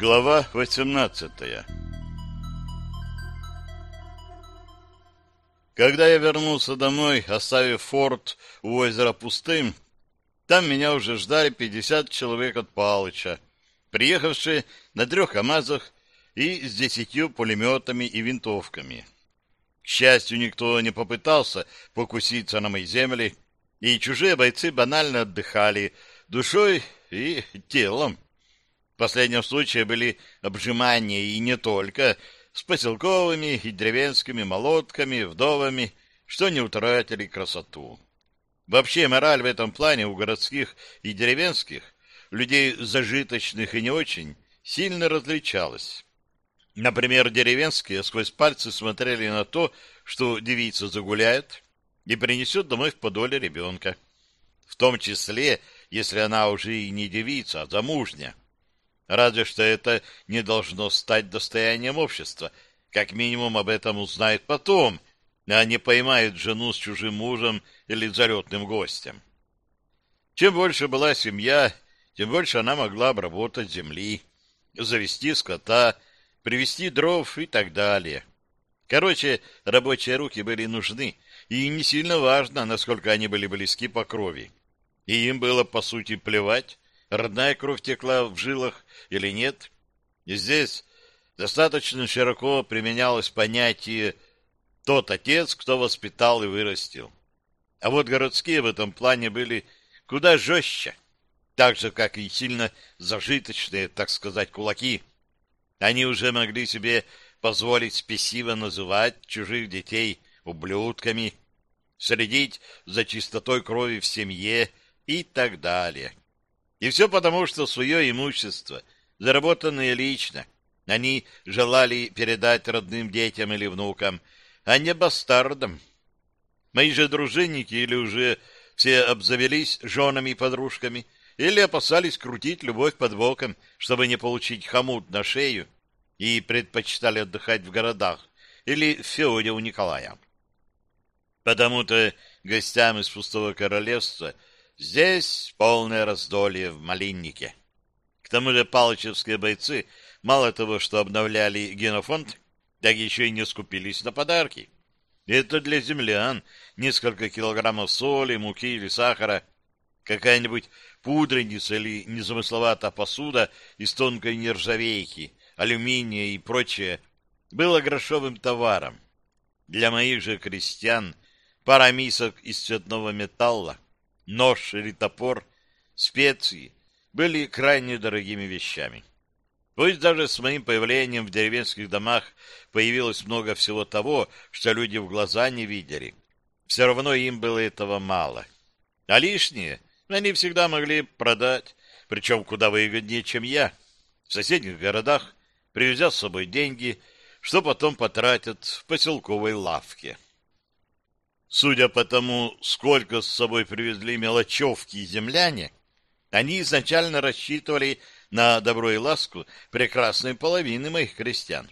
Глава 18 Когда я вернулся домой, оставив форт у озера пустым, там меня уже ждали 50 человек от Палыча, приехавшие на трех КАМАЗах и с десятью пулеметами и винтовками. К счастью, никто не попытался покуситься на мои земли, и чужие бойцы банально отдыхали душой и телом. В последнем случае были обжимания и не только с поселковыми и деревенскими молотками, вдовами, что не утратили красоту. Вообще мораль в этом плане у городских и деревенских, людей зажиточных и не очень, сильно различалась. Например, деревенские сквозь пальцы смотрели на то, что девица загуляет и принесет домой в подоле ребенка. В том числе, если она уже и не девица, а замужняя. Разве что это не должно стать достоянием общества. Как минимум об этом узнают потом, а не поймают жену с чужим мужем или залетным гостем. Чем больше была семья, тем больше она могла обработать земли, завести скота, привезти дров и так далее. Короче, рабочие руки были нужны, и не сильно важно, насколько они были близки по крови. И им было, по сути, плевать, родная кровь текла в жилах или нет. И здесь достаточно широко применялось понятие «тот отец, кто воспитал и вырастил». А вот городские в этом плане были куда жестче, так же, как и сильно зажиточные, так сказать, кулаки. Они уже могли себе позволить спесиво называть чужих детей ублюдками, следить за чистотой крови в семье и так далее. И все потому, что свое имущество, заработанное лично, они желали передать родным детям или внукам, а не бастардам. Мои же дружинники или уже все обзавелись женами и подружками, или опасались крутить любовь под боком, чтобы не получить хомут на шею, и предпочитали отдыхать в городах или в Феоде у Николая. Потому-то гостям из пустого королевства – Здесь полное раздолье в малиннике. К тому же палычевские бойцы мало того, что обновляли генофонд, так еще и не скупились на подарки. Это для землян несколько килограммов соли, муки или сахара, какая-нибудь пудреница или незамысловатая посуда из тонкой нержавейки, алюминия и прочее было грошовым товаром. Для моих же крестьян пара мисок из цветного металла, нож или топор, специи были крайне дорогими вещами. Пусть даже с моим появлением в деревенских домах появилось много всего того, что люди в глаза не видели. Все равно им было этого мало. А лишнее они всегда могли продать, причем куда выгоднее, чем я, в соседних городах, привезя с собой деньги, что потом потратят в поселковой лавке. Судя по тому, сколько с собой привезли мелочевки и земляне, они изначально рассчитывали на добро и ласку прекрасной половины моих крестьян.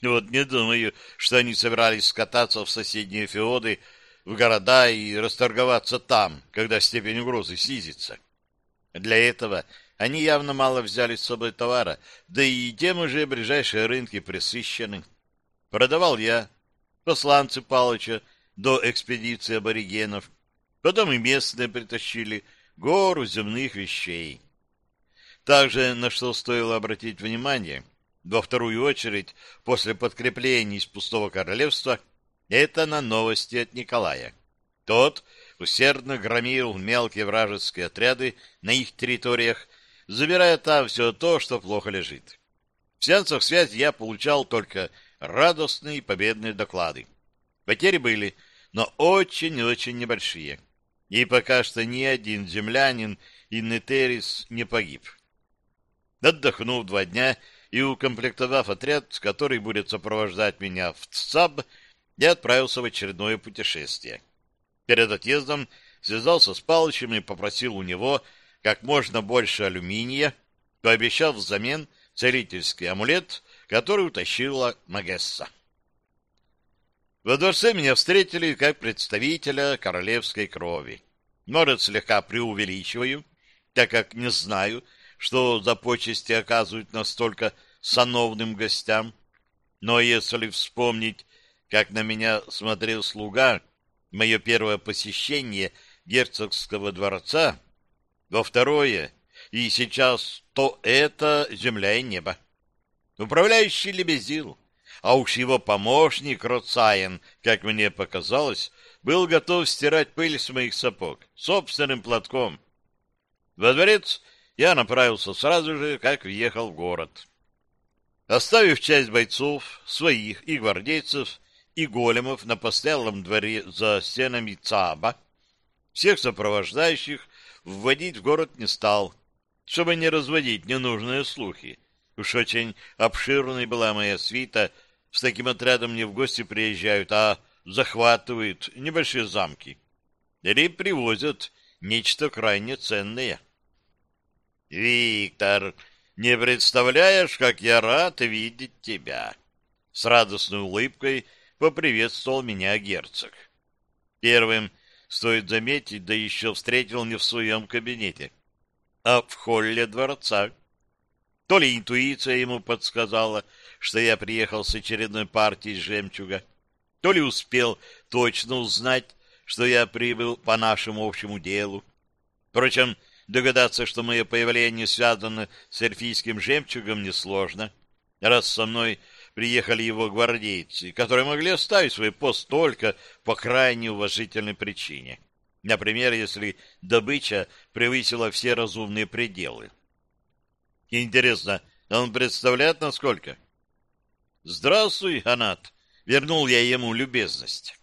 Вот не думаю, что они собирались скататься в соседние феоды, в города и расторговаться там, когда степень угрозы снизится. Для этого они явно мало взяли с собой товара, да и тем уже ближайшие рынки пресыщены. Продавал я, посланцы Палыча, до экспедиции аборигенов. Потом и местные притащили гору земных вещей. Также, на что стоило обратить внимание, во вторую очередь, после подкреплений из пустого королевства, это на новости от Николая. Тот усердно громил мелкие вражеские отряды на их территориях, забирая там все то, что плохо лежит. В сеансах связи я получал только радостные победные доклады. Потери были но очень-очень небольшие. И пока что ни один землянин и Нетерис не погиб. Отдохнув два дня и укомплектовав отряд, который будет сопровождать меня в ЦАБ, я отправился в очередное путешествие. Перед отъездом связался с Палычем и попросил у него как можно больше алюминия, пообещав взамен целительский амулет, который утащила Магесса. Во дворце меня встретили как представителя королевской крови. Может, слегка преувеличиваю, так как не знаю, что за почести оказывают настолько сановным гостям. Но если вспомнить, как на меня смотрел слуга, мое первое посещение герцогского дворца, во второе, и сейчас то это земля и небо. Управляющий лебезил, а уж его помощник Роцаен, как мне показалось, был готов стирать пыль с моих сапог собственным платком. Во дворец я направился сразу же, как въехал в город. Оставив часть бойцов, своих и гвардейцев, и големов на постоялом дворе за стенами ЦАБа, всех сопровождающих вводить в город не стал, чтобы не разводить ненужные слухи. Уж очень обширной была моя свита, с таким отрядом не в гости приезжают, а захватывают небольшие замки. Или привозят нечто крайне ценное. «Виктор, не представляешь, как я рад видеть тебя!» С радостной улыбкой поприветствовал меня герцог. Первым, стоит заметить, да еще встретил не в своем кабинете, а в холле дворца. То ли интуиция ему подсказала, что я приехал с очередной партией жемчуга, то ли успел точно узнать, что я прибыл по нашему общему делу. Впрочем, догадаться, что мое появление связано с эльфийским жемчугом, несложно, раз со мной приехали его гвардейцы, которые могли оставить свой пост только по крайне уважительной причине. Например, если добыча превысила все разумные пределы. Интересно, он представляет насколько? Здравствуй, Анат. Вернул я ему любезность.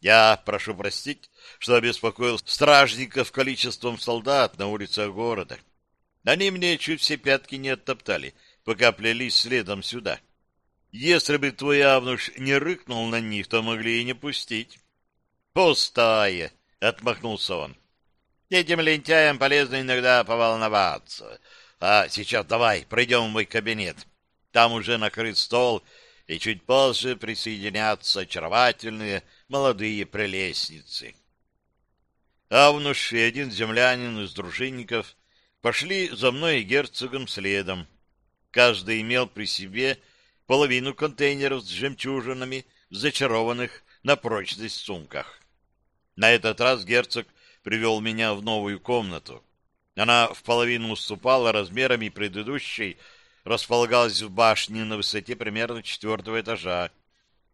Я прошу простить, что обеспокоил стражников количеством солдат на улицах города. Они мне чуть все пятки не оттоптали, пока плелись следом сюда. Если бы твой Авнуш не рыкнул на них, то могли и не пустить. — Пустая! — отмахнулся он. — Этим лентяям полезно иногда поволноваться. А сейчас давай, пройдем в мой кабинет. Там уже накрыт стол, и чуть позже присоединятся очаровательные молодые прелестницы. Авнуш и один землянин из дружинников пошли за мной и герцогом следом. Каждый имел при себе половину контейнеров с жемчужинами, зачарованных на прочность сумках. На этот раз герцог привел меня в новую комнату. Она в половину уступала размерами предыдущей, располагалась в башне на высоте примерно четвертого этажа.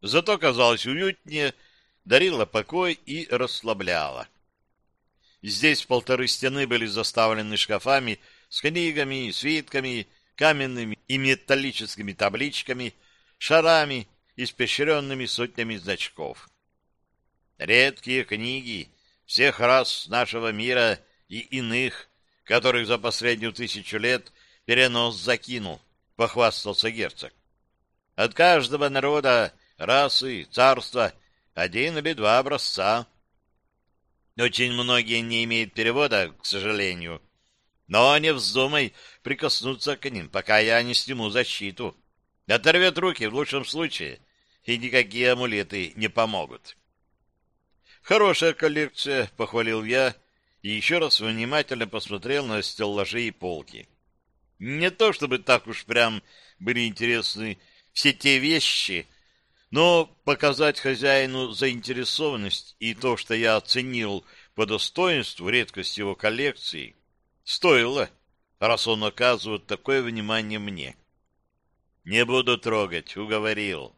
Зато казалась уютнее, дарила покой и расслабляла. Здесь полторы стены были заставлены шкафами с книгами, свитками, каменными и металлическими табличками, шарами, испещренными сотнями значков. Редкие книги всех рас нашего мира и иных, которых за последнюю тысячу лет перенос закинул, похвастался герцог. От каждого народа, расы, царства один или два образца. Очень многие не имеют перевода, к сожалению. Но не вздумай прикоснуться к ним, пока я не сниму защиту. Оторвет руки в лучшем случае, и никакие амулеты не помогут. Хорошая коллекция, похвалил я, и еще раз внимательно посмотрел на стеллажи и полки. Не то чтобы так уж прям были интересны все те вещи, но показать хозяину заинтересованность и то, что я оценил по достоинству редкость его коллекции, стоило, раз он оказывает такое внимание мне. Не буду трогать, уговорил.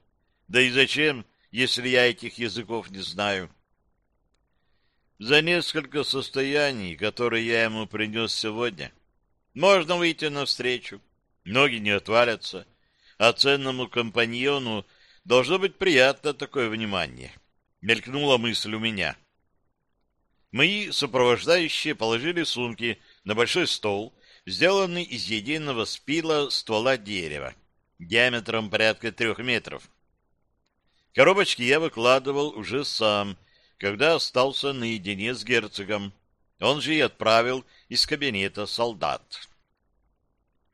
Да и зачем, если я этих языков не знаю? За несколько состояний, которые я ему принес сегодня, можно выйти навстречу, ноги не отвалятся, а ценному компаньону должно быть приятно такое внимание. Мелькнула мысль у меня. Мои сопровождающие положили сумки на большой стол, сделанный из единого спила ствола дерева, диаметром порядка трех метров. Коробочки я выкладывал уже сам, когда остался наедине с герцогом. Он же и отправил из кабинета солдат.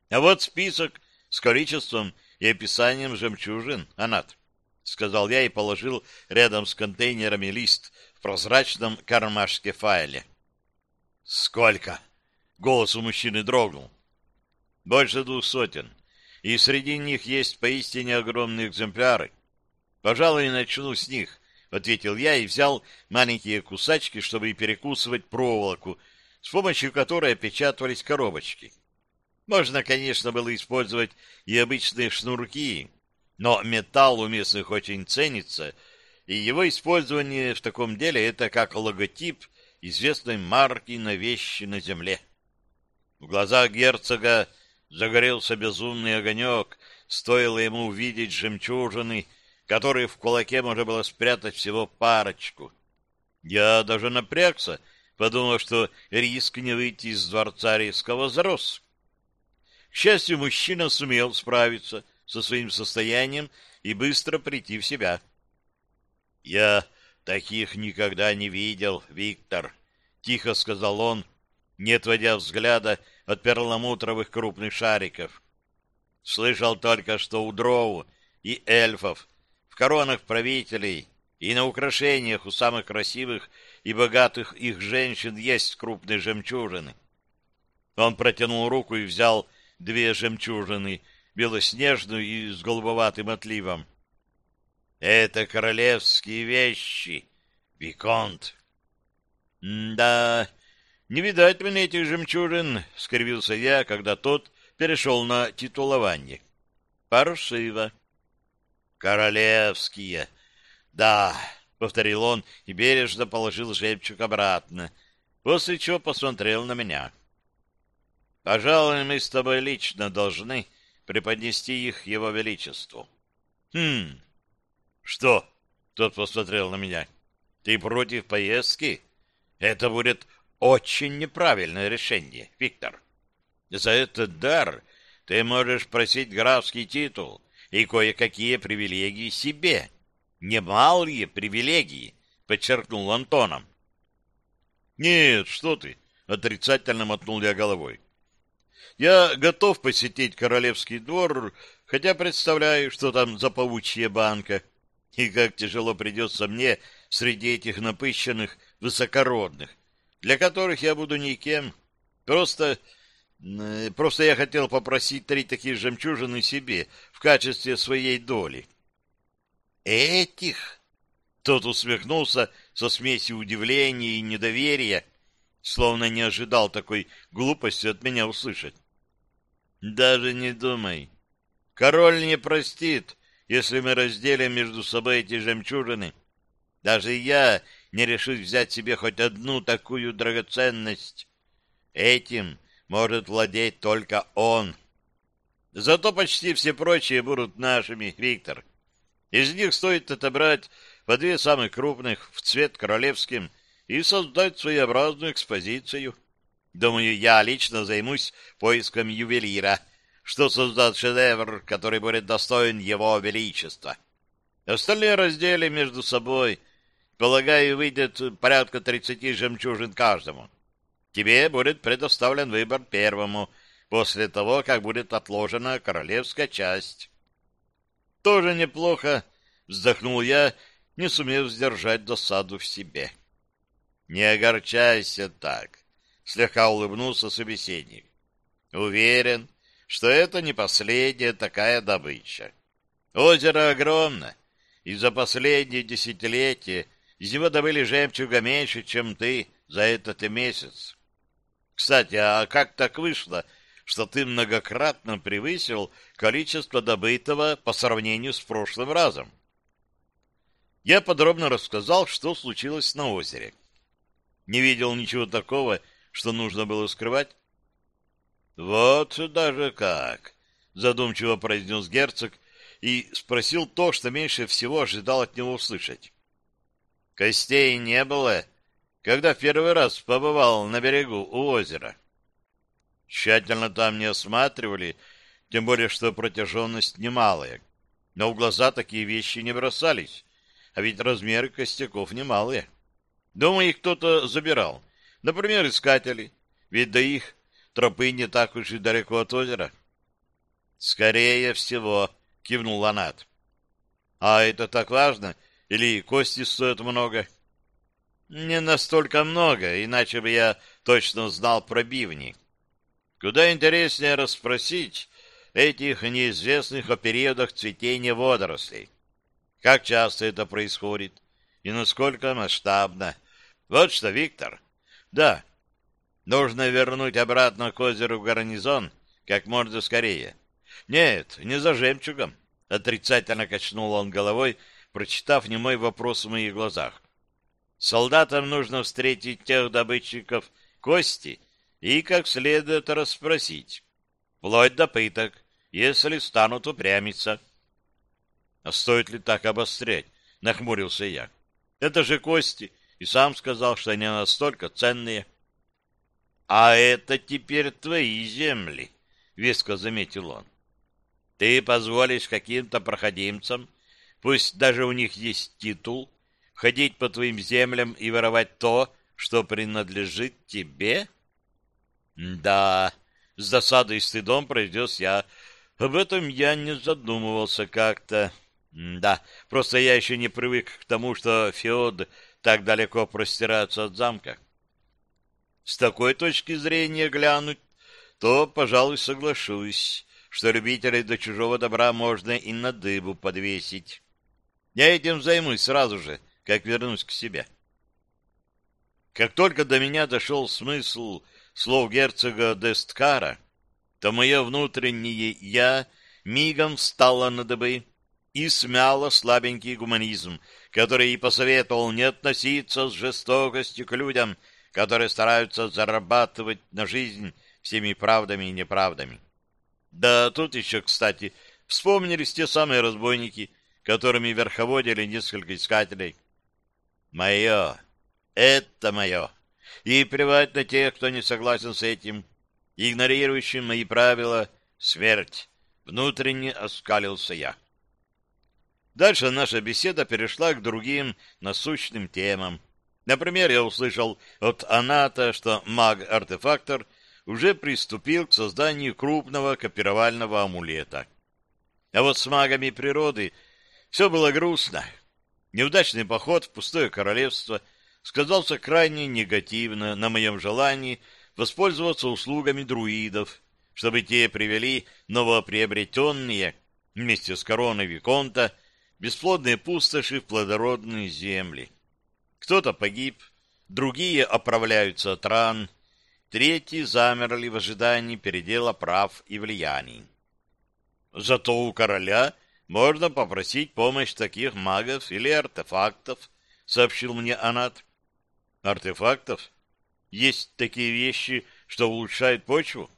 А вот список с количеством и описанием жемчужин, Анат, — сказал я и положил рядом с контейнерами лист в прозрачном кармашке файле. — Сколько? — голос у мужчины дрогнул. Больше двух сотен. И среди них есть поистине огромные экземпляры. Пожалуй, начну с них, — ответил я и взял маленькие кусачки, чтобы перекусывать проволоку, с помощью которой опечатывались коробочки. Можно, конечно, было использовать и обычные шнурки, но металл у местных очень ценится, и его использование в таком деле — это как логотип известной марки на вещи на земле. В глазах герцога загорелся безумный огонек, стоило ему увидеть жемчужины, которые в кулаке можно было спрятать всего парочку. Я даже напрягся, подумал, что риск не выйти из дворца резко возрос. К счастью, мужчина сумел справиться со своим состоянием и быстро прийти в себя. — Я таких никогда не видел, Виктор, — тихо сказал он, не отводя взгляда от перламутровых крупных шариков. Слышал только, что у дроу и эльфов коронах правителей и на украшениях у самых красивых и богатых их женщин есть крупные жемчужины. Он протянул руку и взял две жемчужины, белоснежную и с голубоватым отливом. Это королевские вещи, Виконт. — Да, не видать мне этих жемчужин, — скривился я, когда тот перешел на титулование. — Паршиво. — Королевские. Да, — повторил он и бережно положил жемчуг обратно, после чего посмотрел на меня. — Пожалуй, мы с тобой лично должны преподнести их его величеству. — Хм, что? — тот посмотрел на меня. — Ты против поездки? Это будет очень неправильное решение, Виктор. За этот дар ты можешь просить графский титул и кое-какие привилегии себе. Немалые привилегии, подчеркнул Антоном. Нет, что ты, отрицательно мотнул я головой. Я готов посетить королевский двор, хотя представляю, что там за паучья банка, и как тяжело придется мне среди этих напыщенных высокородных, для которых я буду никем. Просто... Просто я хотел попросить три такие жемчужины себе в качестве своей доли. Этих? Тот усмехнулся со смесью удивления и недоверия, словно не ожидал такой глупости от меня услышать. Даже не думай. Король не простит, если мы разделим между собой эти жемчужины. Даже я не решусь взять себе хоть одну такую драгоценность. Этим может владеть только он. Зато почти все прочие будут нашими, Виктор. Из них стоит отобрать по две самых крупных в цвет королевским и создать своеобразную экспозицию. Думаю, я лично займусь поиском ювелира, что создаст шедевр, который будет достоин его величества. Остальные разделим между собой, Полагаю, выйдет порядка тридцати жемчужин каждому. Тебе будет предоставлен выбор первому, после того, как будет отложена королевская часть. Тоже неплохо, вздохнул я, не сумев сдержать досаду в себе. Не огорчайся так, слегка улыбнулся собеседник. Уверен, что это не последняя такая добыча. Озеро огромно, и за последние десятилетия из него добыли жемчуга меньше, чем ты за этот месяц. Кстати, а как так вышло, что ты многократно превысил количество добытого по сравнению с прошлым разом? Я подробно рассказал, что случилось на озере. Не видел ничего такого, что нужно было скрывать. Вот даже как, задумчиво произнес герцог и спросил то, что меньше всего ожидал от него услышать. Костей не было, когда в первый раз побывал на берегу у озера. Тщательно там не осматривали, тем более, что протяженность немалая. Но в глаза такие вещи не бросались, а ведь размеры костяков немалые. Думаю, их кто-то забирал. Например, искатели, ведь до их тропы не так уж и далеко от озера. — Скорее всего, — кивнул Ланат. — А это так важно — или кости стоят много? Не настолько много, иначе бы я точно знал про бивни. Куда интереснее расспросить этих неизвестных о периодах цветения водорослей. Как часто это происходит и насколько масштабно. Вот что, Виктор. Да, нужно вернуть обратно к озеру гарнизон как можно скорее. Нет, не за жемчугом. Отрицательно качнул он головой, прочитав немой вопрос в моих глазах. Солдатам нужно встретить тех добытчиков кости и как следует расспросить, вплоть до пыток, если станут упрямиться. А стоит ли так обострять? Нахмурился я. Это же кости, и сам сказал, что они настолько ценные. А это теперь твои земли, веско заметил он. Ты позволишь каким-то проходимцам, пусть даже у них есть титул, ходить по твоим землям и воровать то, что принадлежит тебе? Да, с досадой и стыдом произнес я. Об этом я не задумывался как-то. Да, просто я еще не привык к тому, что феод так далеко простирается от замка. С такой точки зрения глянуть, то, пожалуй, соглашусь, что любителей до чужого добра можно и на дыбу подвесить. Я этим займусь сразу же, как вернусь к себе. Как только до меня дошел смысл слов герцога Десткара, то мое внутреннее «я» мигом встало на дыбы и смяло слабенький гуманизм, который и посоветовал не относиться с жестокостью к людям, которые стараются зарабатывать на жизнь всеми правдами и неправдами. Да тут еще, кстати, вспомнились те самые разбойники, которыми верховодили несколько искателей, Мое. Это мое. И плевать на тех, кто не согласен с этим. Игнорирующим мои правила — смерть. Внутренне оскалился я. Дальше наша беседа перешла к другим насущным темам. Например, я услышал от Аната, что маг-артефактор уже приступил к созданию крупного копировального амулета. А вот с магами природы все было грустно. Неудачный поход в пустое королевство сказался крайне негативно на моем желании воспользоваться услугами друидов, чтобы те привели новоприобретенные вместе с короной Виконта бесплодные пустоши в плодородные земли. Кто-то погиб, другие оправляются от ран, третьи замерли в ожидании передела прав и влияний. Зато у короля — можно попросить помощь таких магов или артефактов, сообщил мне Анат. Артефактов? Есть такие вещи, что улучшают почву?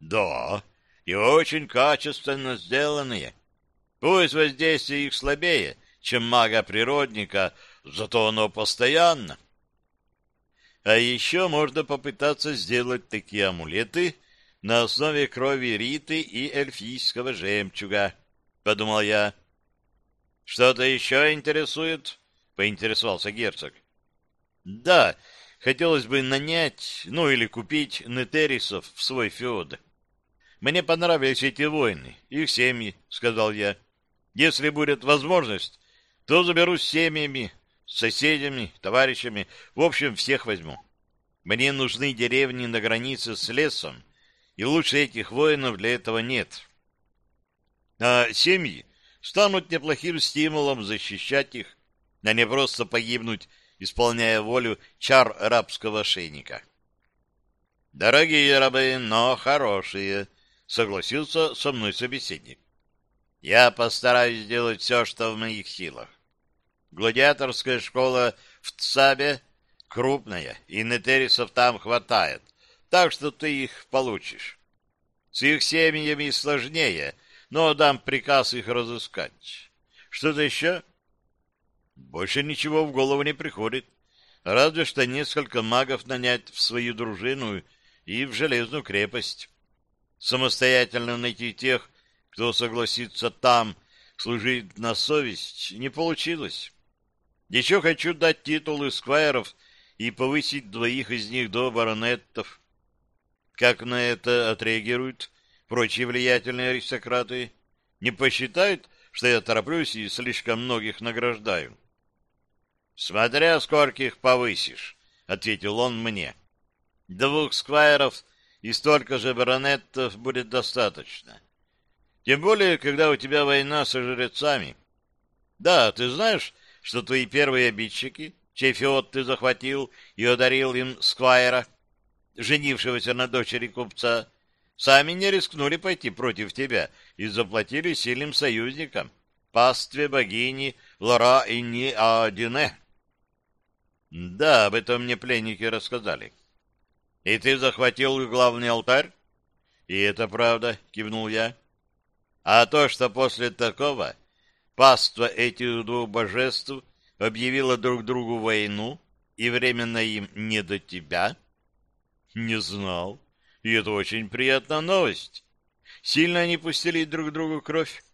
Да, и очень качественно сделанные. Пусть воздействие их слабее, чем мага-природника, зато оно постоянно. А еще можно попытаться сделать такие амулеты на основе крови Риты и эльфийского жемчуга. — подумал я. — Что-то еще интересует? — поинтересовался герцог. — Да, хотелось бы нанять, ну или купить нетерисов в свой феод. Мне понравились эти войны, их семьи, — сказал я. Если будет возможность, то заберу с семьями, с соседями, товарищами, в общем, всех возьму. Мне нужны деревни на границе с лесом, и лучше этих воинов для этого нет. — а семьи станут неплохим стимулом защищать их, а не просто погибнуть, исполняя волю чар рабского шейника. «Дорогие рабы, но хорошие», — согласился со мной собеседник. «Я постараюсь сделать все, что в моих силах. Гладиаторская школа в Цабе крупная, и нетерисов там хватает, так что ты их получишь. С их семьями сложнее, но дам приказ их разыскать. Что-то еще? Больше ничего в голову не приходит. Разве что несколько магов нанять в свою дружину и в железную крепость. Самостоятельно найти тех, кто согласится там служить на совесть, не получилось. Еще хочу дать титулы сквайров и повысить двоих из них до баронеттов. Как на это отреагируют прочие влиятельные аристократы не посчитают, что я тороплюсь и слишком многих награждаю. — Смотря скольких повысишь, — ответил он мне. — Двух сквайров и столько же баронеттов будет достаточно. Тем более, когда у тебя война со жрецами. Да, ты знаешь, что твои первые обидчики, чей феод ты захватил и одарил им сквайра, женившегося на дочери купца, сами не рискнули пойти против тебя и заплатили сильным союзникам, пастве богини Лора и Ниадине. Да, об этом мне пленники рассказали. И ты захватил главный алтарь? И это правда, кивнул я. А то, что после такого паства этих двух божеств объявила друг другу войну, и временно им не до тебя? Не знал. И это очень приятная новость. Сильно они пустили друг другу кровь?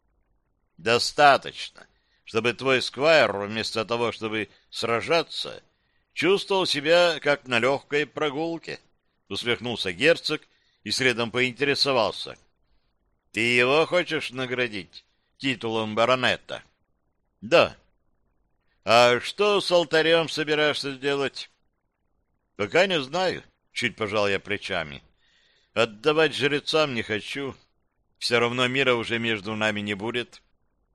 Достаточно, чтобы твой сквайр, вместо того, чтобы сражаться, чувствовал себя, как на легкой прогулке. Усмехнулся герцог и следом поинтересовался. — Ты его хочешь наградить титулом баронета? — Да. — А что с алтарем собираешься сделать? — Пока не знаю, — чуть пожал я плечами. — Отдавать жрецам не хочу. Все равно мира уже между нами не будет.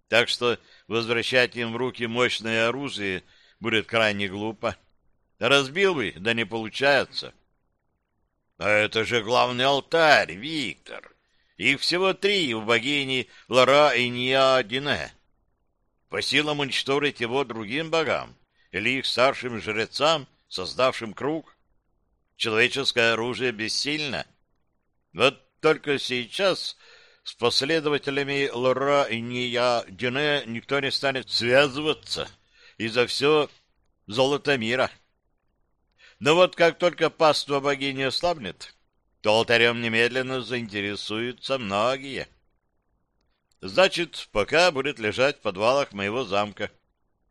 Так что возвращать им в руки мощное оружие будет крайне глупо. Разбил бы, да не получается. — А это же главный алтарь, Виктор. Их всего три у богини Лара и Ниадине. По силам уничтожить его другим богам или их старшим жрецам, создавшим круг. Человеческое оружие бессильно. Вот только сейчас с последователями Лора и Ниадине никто не станет связываться, и за все золото мира. Но вот как только паства богини ослабнет, то алтарем немедленно заинтересуются многие. Значит, пока будет лежать в подвалах моего замка.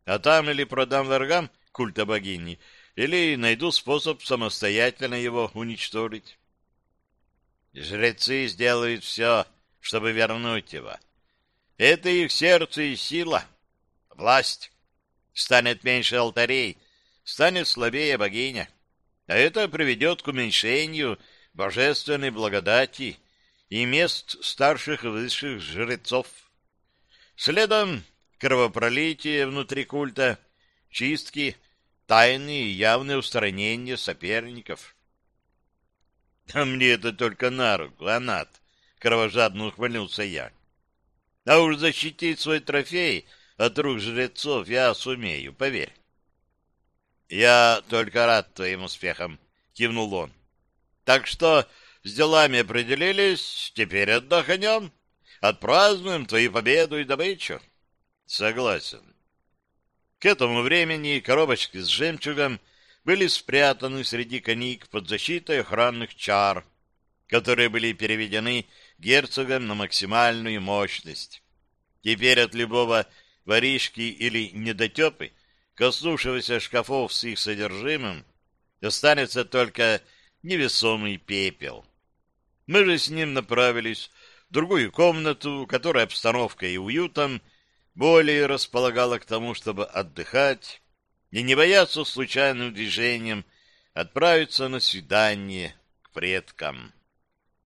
А там или продам врагам культа богини, или найду способ самостоятельно его уничтожить. Жрецы сделают все, чтобы вернуть его. Это их сердце и сила, власть. Станет меньше алтарей, станет слабее богиня а это приведет к уменьшению божественной благодати и мест старших и высших жрецов. Следом кровопролитие внутри культа, чистки, тайные и явные устранения соперников. — А мне это только на руку, Анат, — кровожадно ухвалился я. — А уж защитить свой трофей от рук жрецов я сумею, поверь. «Я только рад твоим успехам», — кивнул он. «Так что с делами определились, теперь отдохнем, отпразднуем твою победу и добычу». «Согласен». К этому времени коробочки с жемчугом были спрятаны среди книг под защитой охранных чар, которые были переведены герцогом на максимальную мощность. Теперь от любого воришки или недотепы коснувшегося шкафов с их содержимым, останется только невесомый пепел. Мы же с ним направились в другую комнату, которая обстановкой и уютом более располагала к тому, чтобы отдыхать и не бояться случайным движением отправиться на свидание к предкам.